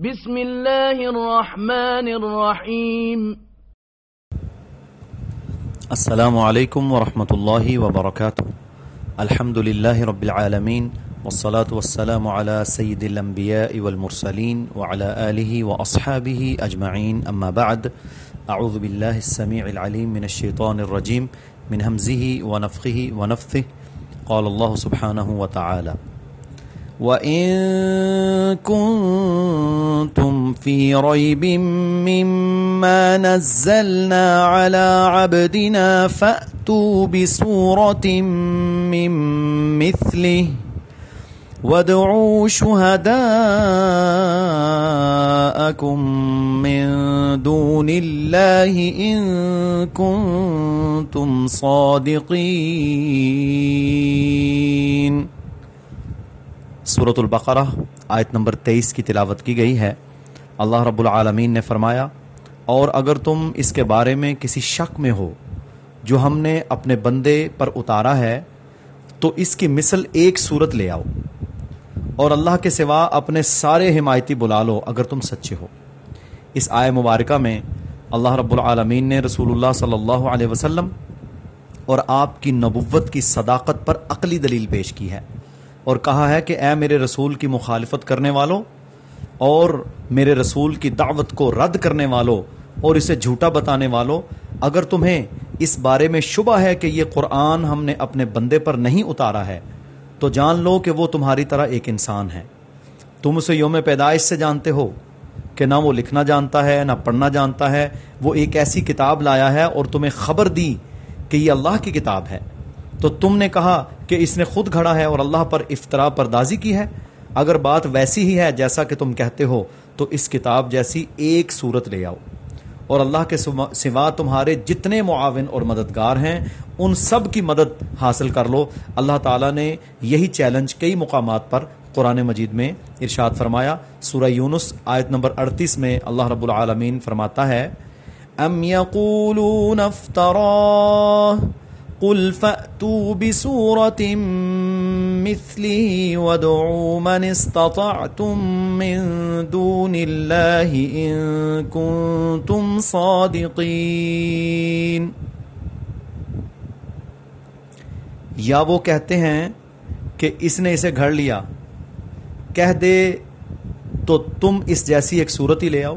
بسم الله الرحمن الرحيم السلام عليكم ورحمة الله وبركاته الحمد لله رب العالمين والصلاة والسلام على سيد الأنبياء والمرسلين وعلى آله وأصحابه أجمعين أما بعد أعوذ بالله السميع العليم من الشيطان الرجيم من همزه ونفخه ونفثه قال الله سبحانه وتعالى وَإِن كُنتُمْ فِي رَيْبٍ مِّمَّا نَزَّلْنَا عَلَى عَبْدِنَا فَأْتُوا بِسُورَةٍ مِّن مِّثْلِهِ وَادْعُوا شُهَدَاءَكُم مِّن دُونِ اللَّهِ إِن كُنتُمْ صَادِقِينَ صورت البقرہ، آیت نمبر تیئیس کی تلاوت کی گئی ہے۔ اللہ رب العالمین نے فرمایا، اور اگر تم اس کے بارے میں کسی شک میں ہو جو ہم نے اپنے بندے پر اتارا ہے، تو اس کی مثل ایک صورت لے آؤ، اور اللہ کے سوا اپنے سارے حمایتی بلا لو اگر تم سچے ہو۔ اس آئے مبارکہ میں اللہ رب العالمین نے رسول اللہ صلی اللہ علیہ وسلم اور آپ کی نبوت کی صداقت پر عقلی دلیل پیش کی ہے۔ اور کہا ہے کہ اے میرے رسول کی مخالفت کرنے والوں اور میرے رسول کی دعوت کو رد کرنے والوں اور اسے جھوٹا بتانے والوں اگر تمہیں اس بارے میں شبہ ہے کہ یہ قرآن ہم نے اپنے بندے پر نہیں اتارا ہے، تو جان لو کہ وہ تمہاری طرح ایک انسان ہے۔ تم اسے یوم پیدائش سے جانتے ہو کہ نہ وہ لکھنا جانتا ہے، نہ پڑھنا جانتا ہے، وہ ایک ایسی کتاب لایا ہے اور تمہیں خبر دی کہ یہ اللہ کی کتاب ہے۔ تو تم نے کہا کہ اس نے خود گھڑا ہے اور اللہ پر افطرا پردازی کی ہے۔ اگر بات ویسی ہی ہے جیسا کہ تم کہتے ہو، تو اس کتاب جیسی ایک صورت لے آؤ۔ اور اللہ کے سوا تمہارے جتنے معاون اور مددگار ہیں، ان سب کی مدد حاصل کر لو۔ اللہ تعالیٰ نے یہی چیلنج کئی مقامات پر قرآن مجید میں ارشاد فرمایا۔ سورہ یونس آیت نمبر 38 میں اللہ رب العالمین فرماتا ہے، ام قل فأتوا بسورة مثله وادعوا من استطعتم من دون الله إن كنتم صادقين۔ یا وہ کہتے ہیں کہ اس نے اسے گھڑ لیا۔ کہہ دے تو تم اس جیسی ایک صورت ہی لے آؤ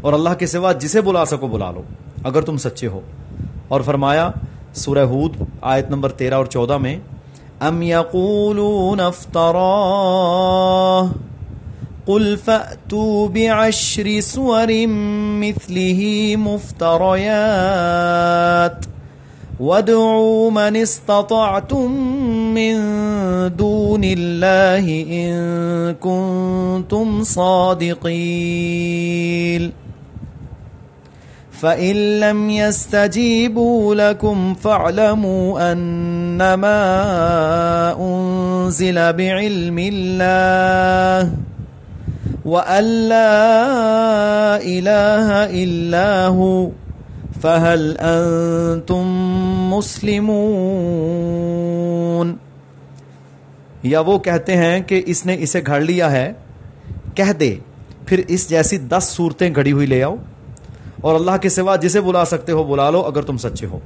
اور اللہ کے سوا جسے بلا سکو بلا لو، اگر تم سچے ہو۔ اور فرمایا سورہ ہود، آیت نمبر تیرہ اور چودہ میں، ام یقولون افتراه قل فأتوا بعشر سور مثله مفتريات، وادعوا من استطعتم من دون الله إن كنتم صادقين۔ فَإِن لَّمْ يَسْتَجِيبُوا لَكُمْ فَاعْلَمُوا أَنَّمَا أُنزِلَ بِعِلْمِ اللَّهِ وَأَن لَّا إِلَٰهَ إِلَّا هُوَ فَهَلْ أَنتُم مُّسْلِمُونَ یا وہ کہتے ہیں کہ اس نے اسے گھڑ لیا ہے، کہہ دے، پھر اس جیسی دس صورتیں گھڑی ہوئی لے آؤ۔ اور اللہ کے سوا جسے بلا سکتے ہو بلا لو اگر تم سچے ہو۔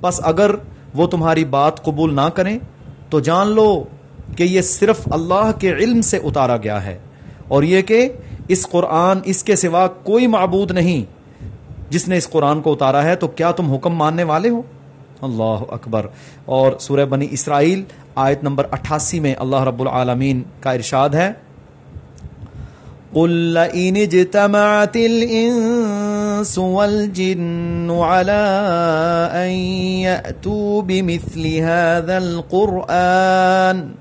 بس اگر وہ تمہاری بات قبول نہ کریں، تو جان لو کہ یہ صرف اللہ کے علم سے اتارا گیا ہے۔ اور یہ کہ اس قرآن اس کے سوا کوئی معبود نہیں جس نے اس قرآن کو اتارا ہے، تو کیا تم حکم ماننے والے ہو؟ اللہ اکبر۔ اور سورہ بنی اسرائیل آیت نمبر اٹھاسی میں اللہ رب العالمین کا ارشاد ہے۔ قل لئن الإنس والجن على أن يأتوا بمثل هذا القرآن.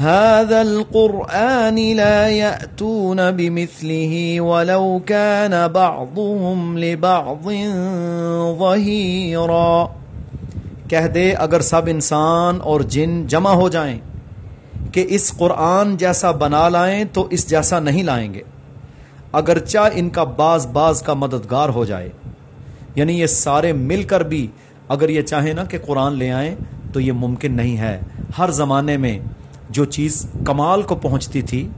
هذا القرآن لا يأتون بمثله ولو كان بعضهم لبعض ظهيرا. کہہ دے اگر سب انسان اور جن جمع ہو جائیں کہ اس قرآن جیسا بنا لائیں تو اس جیسا نہیں لائیں گے۔ اگرچہ ان کا باز باز کا مددگار ہو جائے۔ یعنی یہ سارے مل کر بھی اگر یہ چاہیں نا کہ قرآن لے آئیں تو یہ ممکن نہیں ہے۔ ہر زمانے میں جو چیز کمال کو پہنچتی تھی،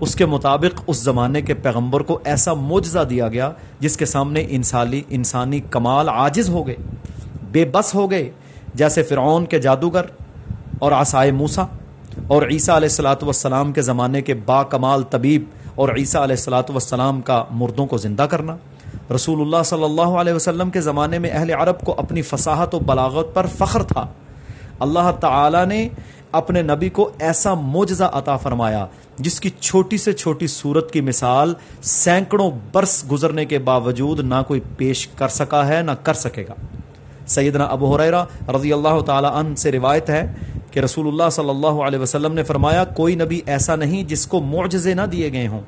اس کے مطابق اس زمانے کے پیغمبر کو ایسا معجزہ دیا گیا جس کے سامنے انسانی انسانی کمال عاجز ہو گئے، بے بس ہو گئے۔ جیسے فرعون کے جادوگر اور آسائے موسا اور عیسیٰ علیہ السلاۃ والسلام کے زمانے کے با کمال طبیب اور عیسیٰ علیہ السلاۃ والسلام کا مردوں کو زندہ کرنا۔ رسول اللہ صلی اللہ علیہ وسلم کے زمانے میں اہل عرب کو اپنی فصاحت و بلاغت پر فخر تھا۔ اللہ تعالی نے اپنے نبی کو ایسا معجزہ عطا فرمایا، جس کی چھوٹی سے چھوٹی صورت کی مثال سینکڑوں برس گزرنے کے باوجود نہ کوئی پیش کر سکا ہے، نہ کر سکے گا۔ سیدنا ابو حریرہ رضی اللہ تعالی عنہ سے روایت ہے کہ رسول اللہ صلی اللہ علیہ وسلم نے فرمایا، کوئی نبی ایسا نہیں جس کو معجزے نہ دیے گئے ہوں۔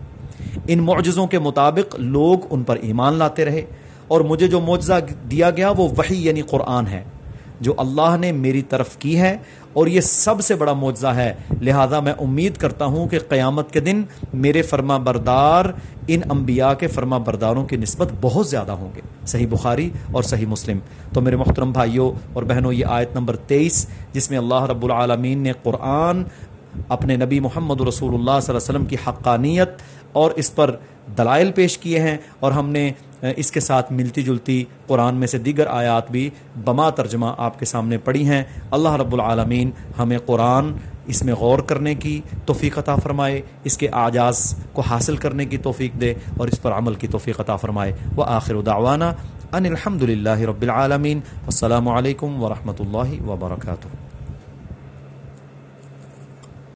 ان معجزوں کے مطابق لوگ ان پر ایمان لاتے رہے اور مجھے جو معجزہ دیا گیا وہ وہی یعنی قرآن ہے۔ جو اللہ نے میری طرف کی ہے اور یہ سب سے بڑا معجزہ ہے۔ لہذا میں امید کرتا ہوں کہ قیامت کے دن میرے فرما بردار ان انبیاء کے فرما برداروں کی نسبت بہت زیادہ ہوں گے۔ صحیح بخاری اور صحیح مسلم۔ تو میرے محترم بھائیوں اور بہنوں، یہ آیت نمبر تیئیس، جس میں اللہ رب العالمین نے قرآن، اپنے نبی محمد رسول اللہ صلی اللہ علیہ وسلم کی حقانیت اور اس پر دلائل پیش کیے ہیں اور ہم نے اس کے ساتھ ملتی جلتی قرآن میں سے دیگر آیات بھی بما ترجمہ آپ کے سامنے پڑھی ہیں۔ اللہ رب العالمین ہمیں قرآن اس میں غور کرنے کی توفیق عطا فرمائے، اس کے اعجاز کو حاصل کرنے کی توفیق دے اور اس پر عمل کی توفیق عطا فرمائے۔ وہ آخر دعوانا ان الحمد للہ رب العالمین۔ السلام علیکم ورحمۃ اللہ وبرکاتہ۔